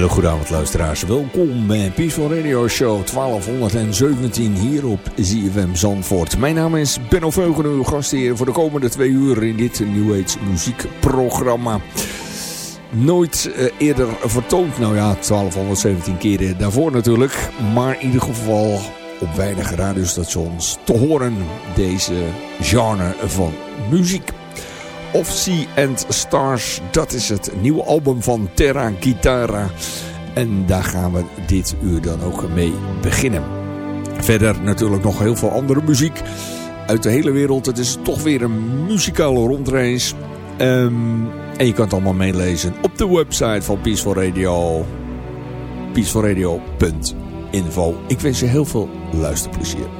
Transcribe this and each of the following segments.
Hele goede luisteraars. Welkom bij Peaceful Radio Show 1217 hier op ZFM Zandvoort. Mijn naam is Benno Veugen, uw gastheer voor de komende twee uur in dit New Age muziekprogramma. Nooit eerder vertoond, nou ja, 1217 keren daarvoor natuurlijk. Maar in ieder geval op weinig radiostations te horen deze genre van muziek. Of Sea and Stars. Dat is het nieuwe album van Terra Guitarra. En daar gaan we dit uur dan ook mee beginnen. Verder natuurlijk nog heel veel andere muziek uit de hele wereld. Het is toch weer een muzikale rondreis. Um, en je kan het allemaal meelezen op de website van Peaceful Radio. peacefulradio.info. Ik wens je heel veel luisterplezier.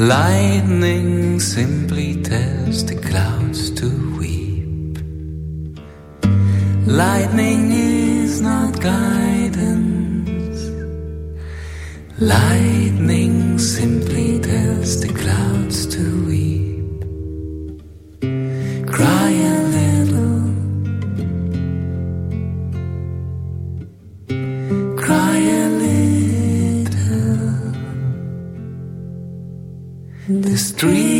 Lightning simply tells the clouds to weep. Lightning is not guidance. Lightning simply tells the clouds to weep. dream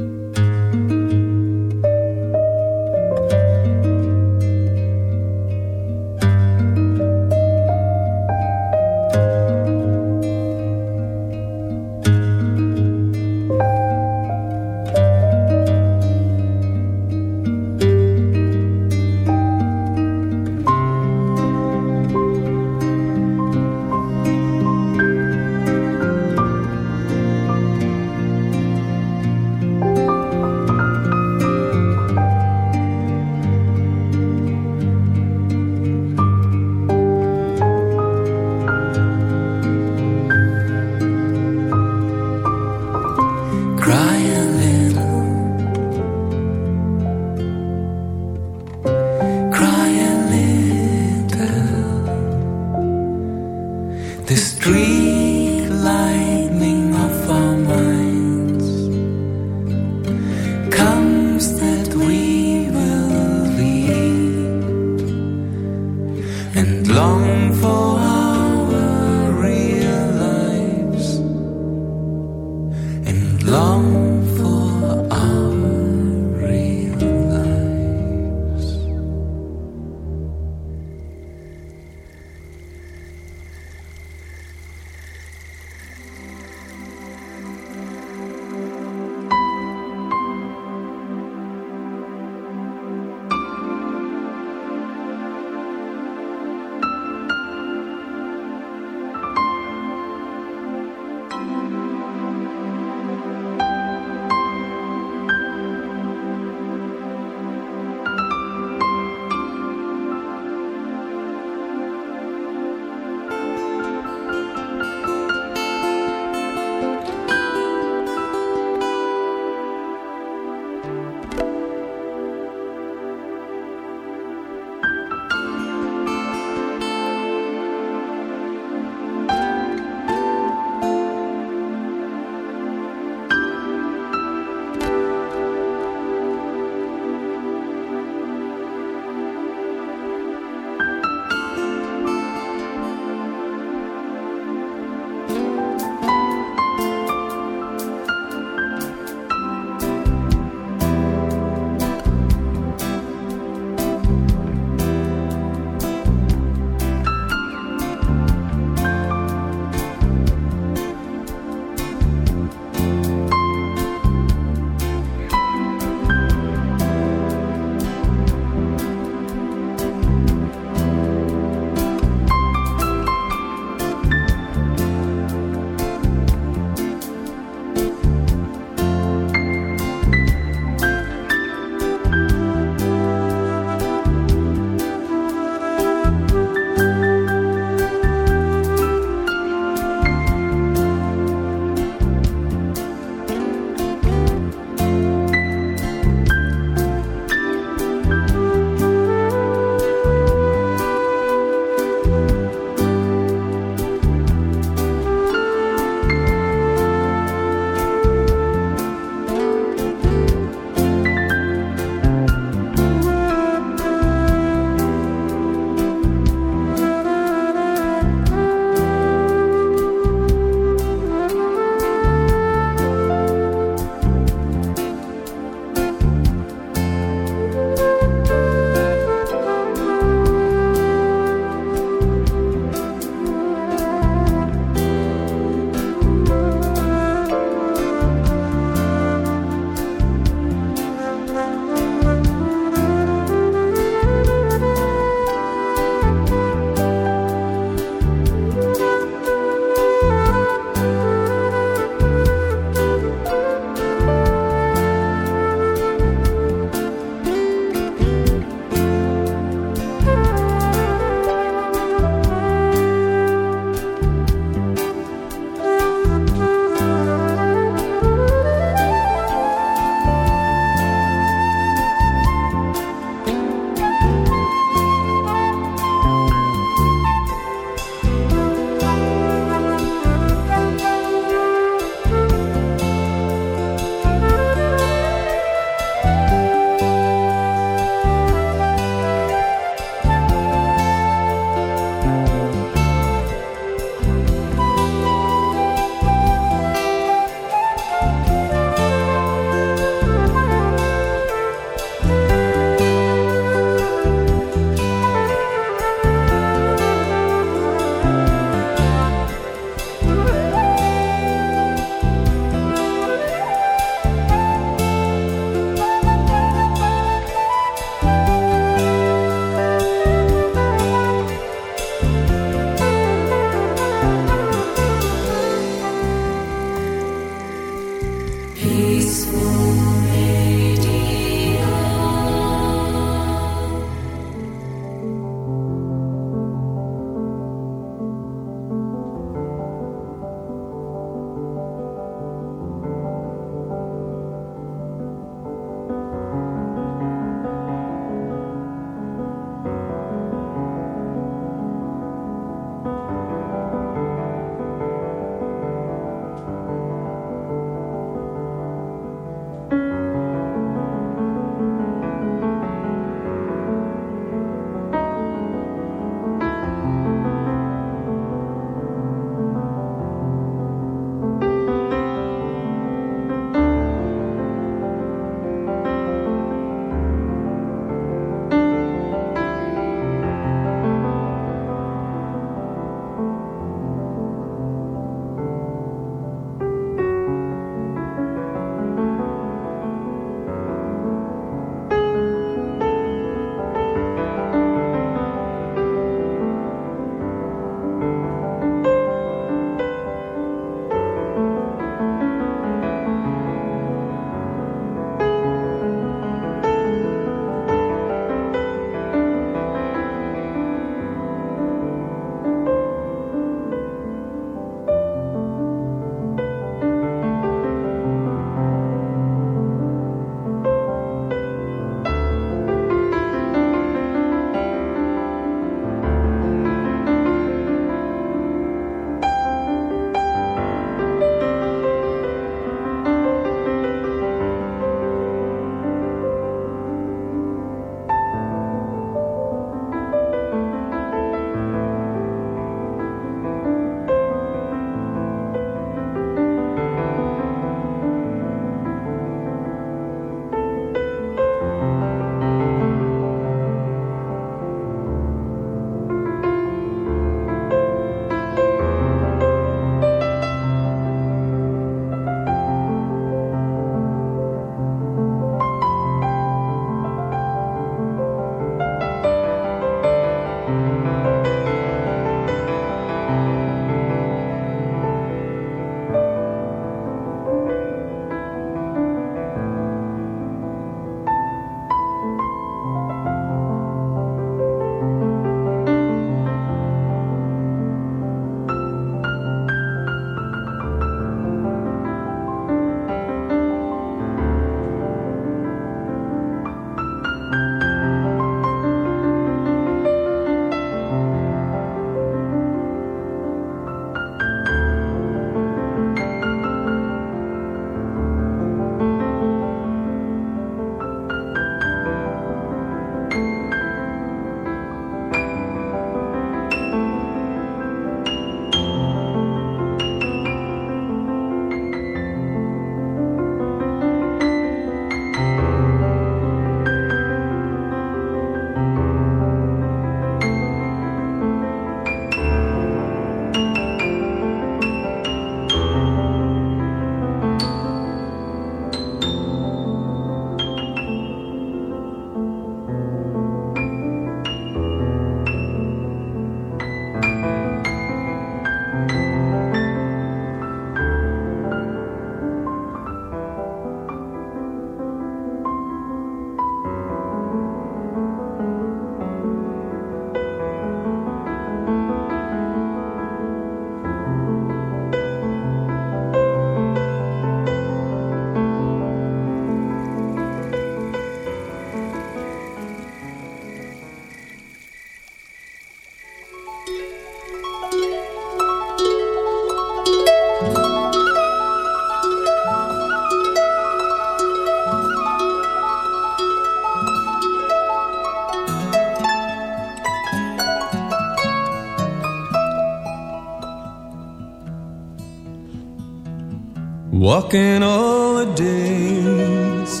Walking all the days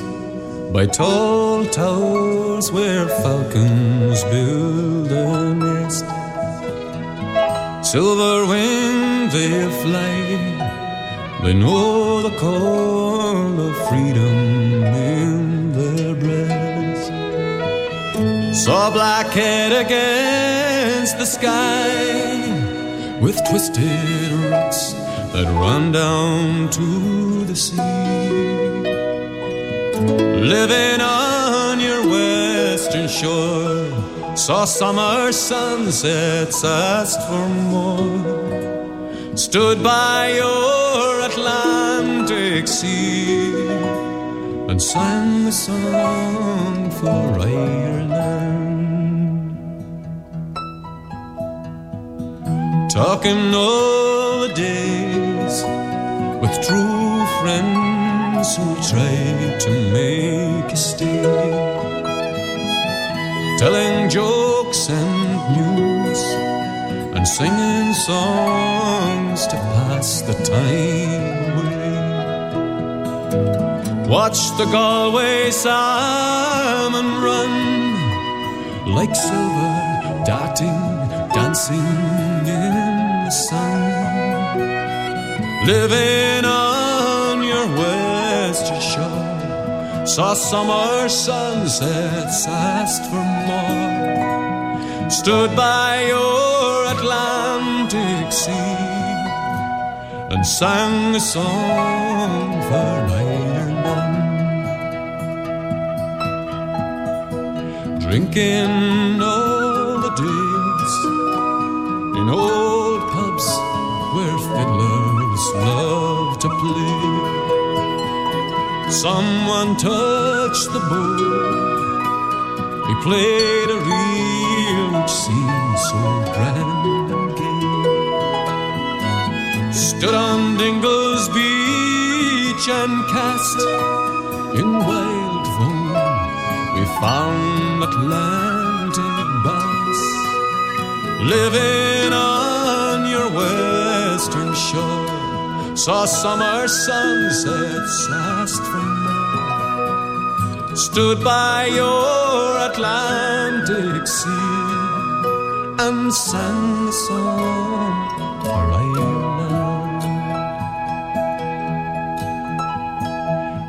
by tall towers where falcons build a nest. Silver winged they fly, they know the call of freedom in their breast. Saw black head against the sky with twisted roots that run down to the sea. living on your western shore. Saw summer sunsets, asked for more. Stood by your Atlantic sea and sang the song for Ireland. Talking all the days with true friends who try to make you stay. Telling jokes and news and singing songs to pass the time away. Watch the Galway salmon run like silver darting, dancing in the sun. Living on your western shore, saw summer sunsets, asked for more. Stood by your Atlantic sea and sang a song for Ireland. Drinking all the days in old love to play. Someone touched the bow. He played a reel which seemed so grand and gay. Stood on Dingle's beach and cast in wild foam. We found Atlantic bass living on your shore. Saw summer sunsets, last more. Stood by your Atlantic sea and sang a song for Ireland.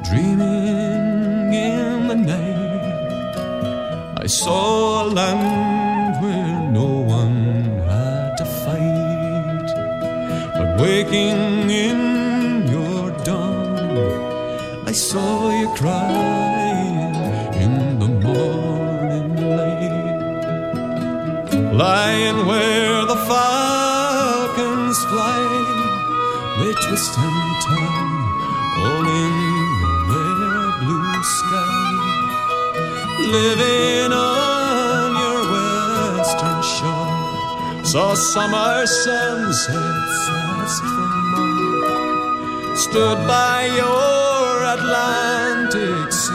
Dreaming in the night, I saw a land where no one had to fight. But waking crying in the morning light. Lying where the falcons fly, they twist and turn all in their blue sky. Living on your western shore, saw summer sunsets, asked for more. Stood by your Atlantic sea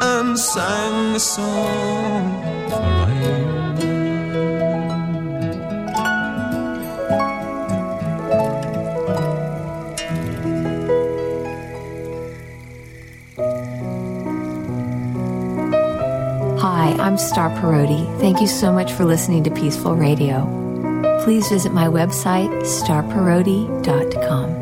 and sang a song for. Hi, I'm Star Parodi. Thank you so much for listening to Peaceful Radio. Please visit my website, starparodi.com.